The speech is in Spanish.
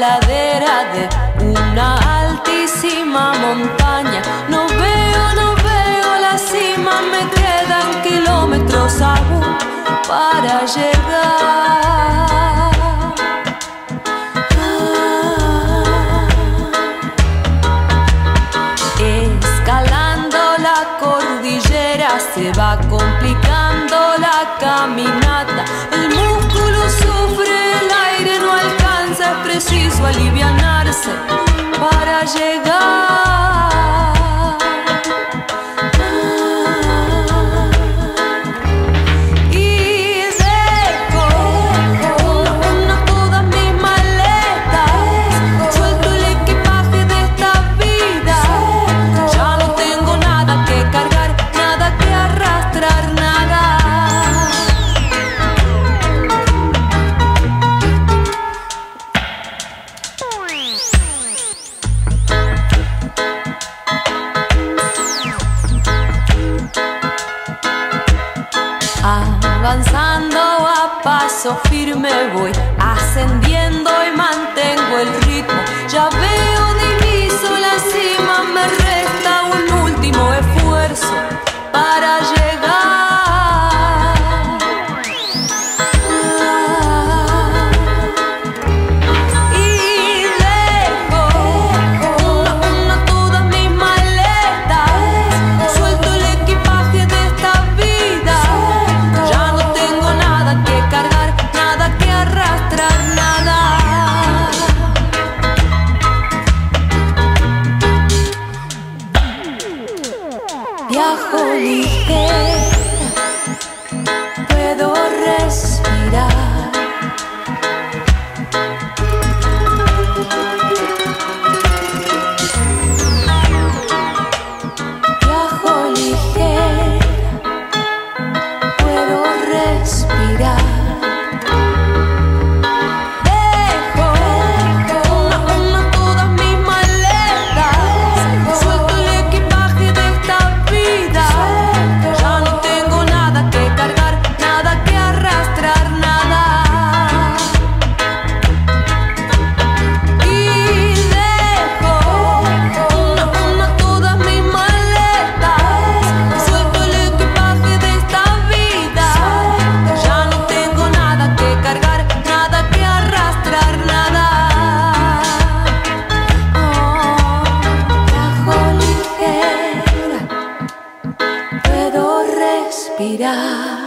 ladera de una altísima montaña. No veo, no veo la cima, me quedan kilómetros aún para llegar. para chegar. avanzando a paso firme voy, ascendiendo y mantengo el ritmo. viajo ligera, puedo respirar. respirar.